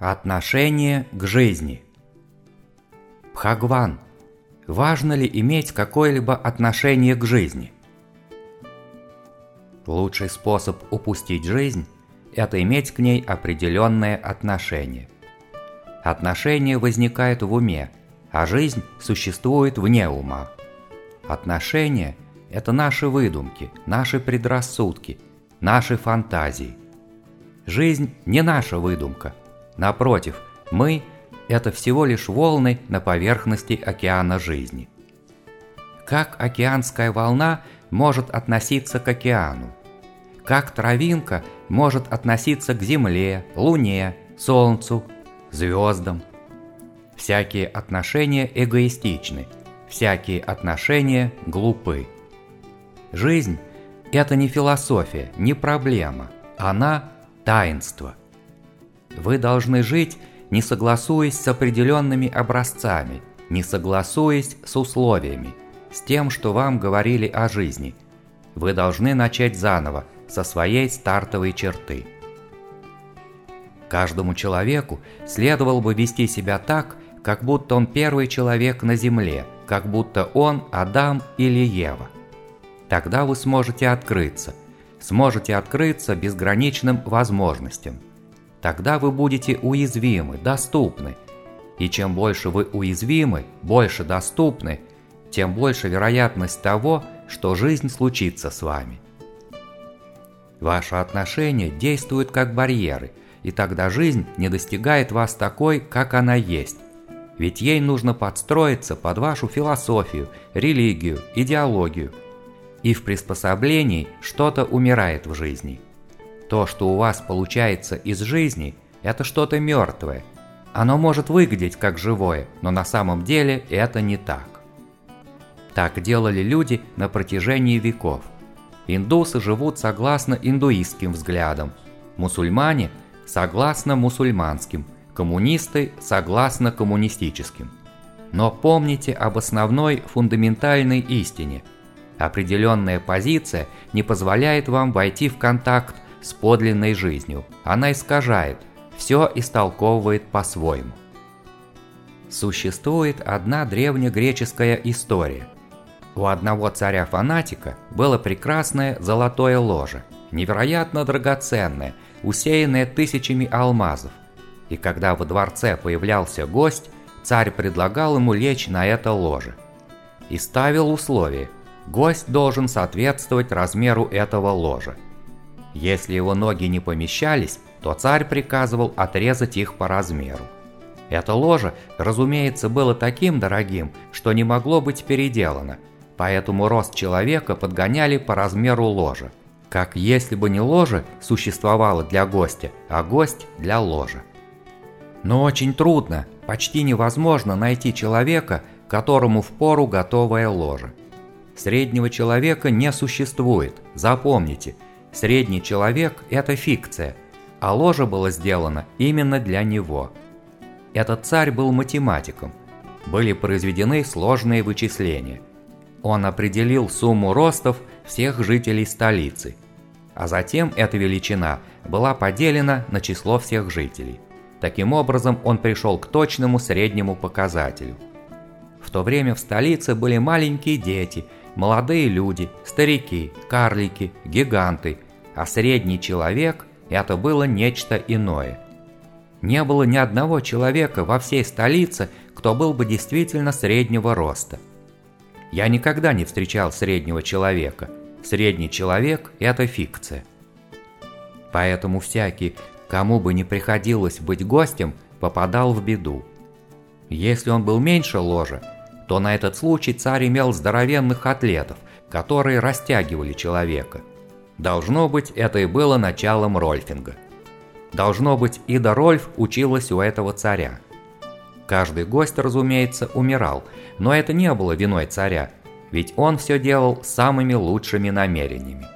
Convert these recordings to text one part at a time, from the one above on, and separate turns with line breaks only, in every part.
Отношение к жизни. Бхагван, важно ли иметь какое-либо отношение к жизни? Лучший способ упустить жизнь – это иметь к ней определенное отношение. Отношение возникает в уме, а жизнь существует вне ума. Отношения – это наши выдумки, наши предрассудки, наши фантазии. Жизнь не наша выдумка – Напротив, мы – это всего лишь волны на поверхности океана жизни. Как океанская волна может относиться к океану? Как травинка может относиться к Земле, Луне, Солнцу, звездам? Всякие отношения эгоистичны, всякие отношения глупы. Жизнь – это не философия, не проблема, она – таинство. Вы должны жить, не согласуясь с определенными образцами, не согласуясь с условиями, с тем, что вам говорили о жизни. Вы должны начать заново, со своей стартовой черты. Каждому человеку следовало бы вести себя так, как будто он первый человек на Земле, как будто он Адам или Ева. Тогда вы сможете открыться, сможете открыться безграничным возможностям – Тогда вы будете уязвимы, доступны. И чем больше вы уязвимы, больше доступны, тем больше вероятность того, что жизнь случится с вами. Ваши отношения действуют как барьеры, и тогда жизнь не достигает вас такой, как она есть. Ведь ей нужно подстроиться под вашу философию, религию, идеологию. И в приспособлении что-то умирает в жизни – то, что у вас получается из жизни, это что-то мертвое. Оно может выглядеть как живое, но на самом деле это не так. Так делали люди на протяжении веков. Индусы живут согласно индуистским взглядам, мусульмане – согласно мусульманским, коммунисты – согласно коммунистическим. Но помните об основной фундаментальной истине. Определенная позиция не позволяет вам войти в контакт с подлинной жизнью. Она искажает, все истолковывает по-своему. Существует одна древнегреческая история. У одного царя-фанатика было прекрасное золотое ложе, невероятно драгоценное, усеянное тысячами алмазов. И когда во дворце появлялся гость, царь предлагал ему лечь на это ложе. И ставил условие – гость должен соответствовать размеру этого ложа – если его ноги не помещались, то царь приказывал отрезать их по размеру. Это ложе, разумеется, было таким дорогим, что не могло быть переделано, поэтому рост человека подгоняли по размеру ложа, как если бы не ложе существовало для гостя, а гость для ложа. Но очень трудно, почти невозможно найти человека, которому впору готовое ложе. Среднего человека не существует, запомните – Средний человек – это фикция, а ложе было сделано именно для него. Этот царь был математиком. Были произведены сложные вычисления. Он определил сумму ростов всех жителей столицы, а затем эта величина была поделена на число всех жителей. Таким образом, он пришел к точному среднему показателю. В то время в столице были маленькие дети – молодые люди, старики, карлики, гиганты, а средний человек – это было нечто иное. Не было ни одного человека во всей столице, кто был бы действительно среднего роста. Я никогда не встречал среднего человека. Средний человек – это фикция. Поэтому всякий, кому бы не приходилось быть гостем, попадал в беду. Если он был меньше ложа, то на этот случай царь имел здоровенных атлетов, которые растягивали человека. Должно быть, это и было началом рольфинга. Должно быть, Ида Рольф училась у этого царя. Каждый гость, разумеется, умирал, но это не было виной царя, ведь он все делал самыми лучшими намерениями.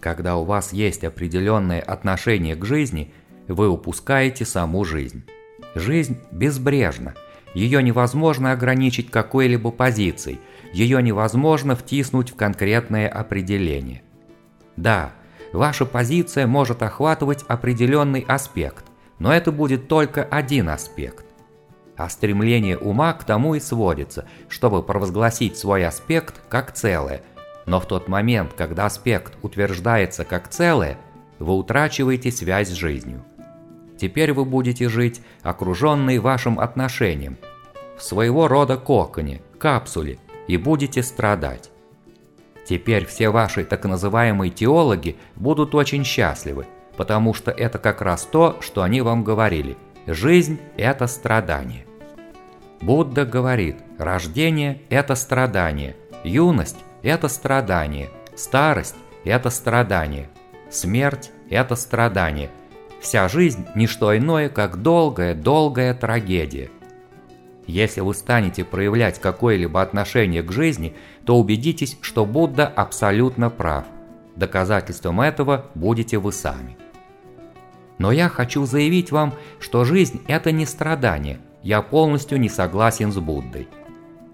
Когда у вас есть определенное отношение к жизни, вы упускаете саму жизнь. Жизнь безбрежна – ее невозможно ограничить какой-либо позицией, ее невозможно втиснуть в конкретное определение. Да, ваша позиция может охватывать определенный аспект, но это будет только один аспект. А стремление ума к тому и сводится, чтобы провозгласить свой аспект как целое. Но в тот момент, когда аспект утверждается как целое, вы утрачиваете связь с жизнью. Теперь вы будете жить, окруженные вашим отношением, в своего рода коконе, капсуле, и будете страдать. Теперь все ваши так называемые теологи будут очень счастливы, потому что это как раз то, что они вам говорили. Жизнь – это страдание. Будда говорит, рождение – это страдание, юность – это страдание, старость – это страдание, смерть – это страдание. Вся жизнь – не что иное, как долгая-долгая трагедия. Если вы станете проявлять какое-либо отношение к жизни, то убедитесь, что Будда абсолютно прав. Доказательством этого будете вы сами. Но я хочу заявить вам, что жизнь – это не страдание – я полностью не согласен с Буддой.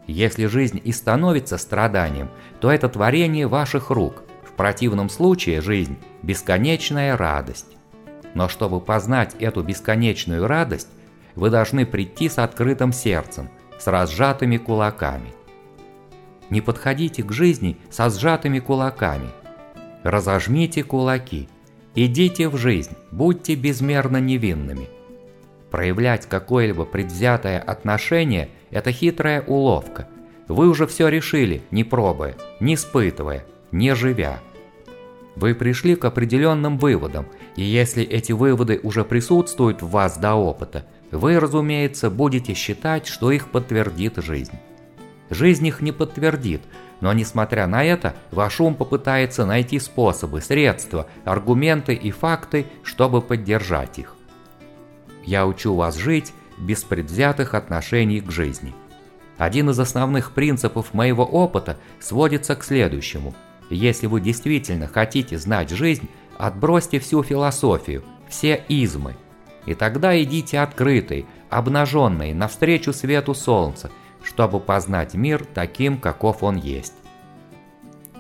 Если жизнь и становится страданием, то это творение ваших рук. В противном случае жизнь – бесконечная радость. Но чтобы познать эту бесконечную радость, вы должны прийти с открытым сердцем, с разжатыми кулаками. Не подходите к жизни со сжатыми кулаками. Разожмите кулаки. Идите в жизнь, будьте безмерно невинными. Проявлять какое-либо предвзятое отношение – это хитрая уловка. Вы уже все решили, не пробуя, не испытывая, не живя. Вы пришли к определенным выводам, и если эти выводы уже присутствуют в вас до опыта, вы, разумеется, будете считать, что их подтвердит жизнь. Жизнь их не подтвердит, но несмотря на это, ваш ум попытается найти способы, средства, аргументы и факты, чтобы поддержать их. Я учу вас жить без предвзятых отношений к жизни. Один из основных принципов моего опыта сводится к следующему. Если вы действительно хотите знать жизнь, отбросьте всю философию, все измы. И тогда идите открытый, обнаженный, навстречу свету солнца, чтобы познать мир таким, каков он есть.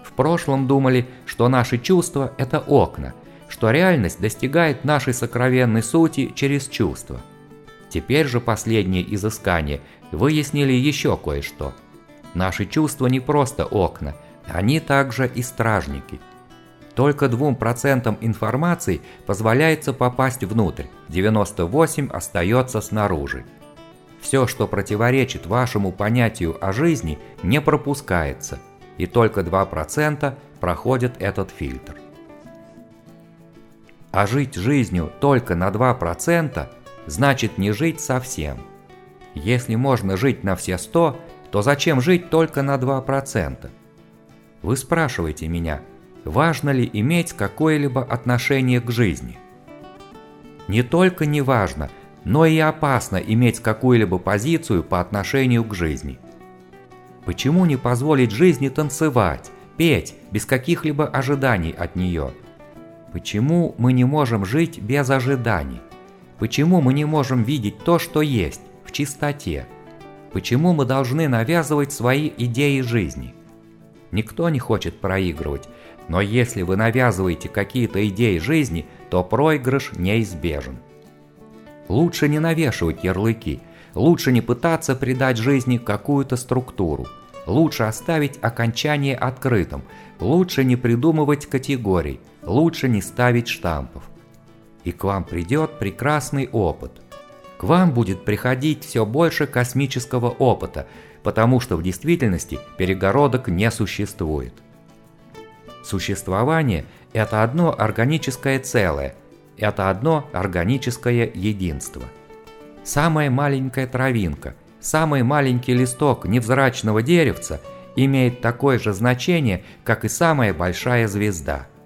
В прошлом думали, что наши чувства – это окна – что реальность достигает нашей сокровенной сути через чувства. Теперь же последние изыскания выяснили еще кое-что. Наши чувства не просто окна, они также и стражники. Только 2% информации позволяется попасть внутрь, 98% остается снаружи. Все, что противоречит вашему понятию о жизни, не пропускается, и только 2% проходят этот фильтр. А жить жизнью только на 2% значит не жить совсем. Если можно жить на все 100, то зачем жить только на 2%? Вы спрашиваете меня, важно ли иметь какое-либо отношение к жизни? Не только не важно, но и опасно иметь какую-либо позицию по отношению к жизни. Почему не позволить жизни танцевать, петь без каких-либо ожиданий от нее – Почему мы не можем жить без ожиданий? Почему мы не можем видеть то, что есть, в чистоте? Почему мы должны навязывать свои идеи жизни? Никто не хочет проигрывать, но если вы навязываете какие-то идеи жизни, то проигрыш неизбежен. Лучше не навешивать ярлыки, лучше не пытаться придать жизни какую-то структуру, лучше оставить окончание открытым, лучше не придумывать категорий, лучше не ставить штампов. И к вам придет прекрасный опыт. К вам будет приходить все больше космического опыта, потому что в действительности перегородок не существует. Существование – это одно органическое целое, это одно органическое единство. Самая маленькая травинка, самый маленький листок невзрачного деревца имеет такое же значение, как и самая большая звезда –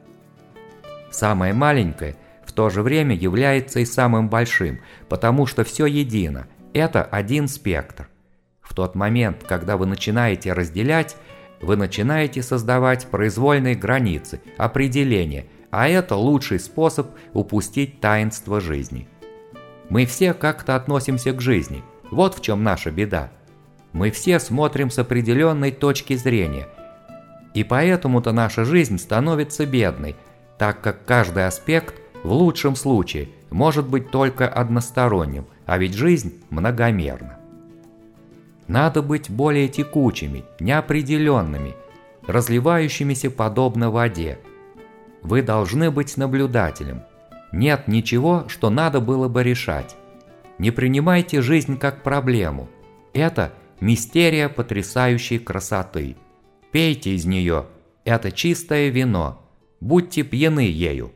Самое маленькое в то же время является и самым большим, потому что все едино. Это один спектр. В тот момент, когда вы начинаете разделять, вы начинаете создавать произвольные границы, определения, а это лучший способ упустить таинство жизни. Мы все как-то относимся к жизни. Вот в чем наша беда. Мы все смотрим с определенной точки зрения. И поэтому-то наша жизнь становится бедной, так как каждый аспект, в лучшем случае, может быть только односторонним, а ведь жизнь многомерна. Надо быть более текучими, неопределенными, разливающимися подобно воде. Вы должны быть наблюдателем. Нет ничего, что надо было бы решать. Не принимайте жизнь как проблему. Это мистерия потрясающей красоты. Пейте из нее. Это чистое вино. Будьте пьяны ею.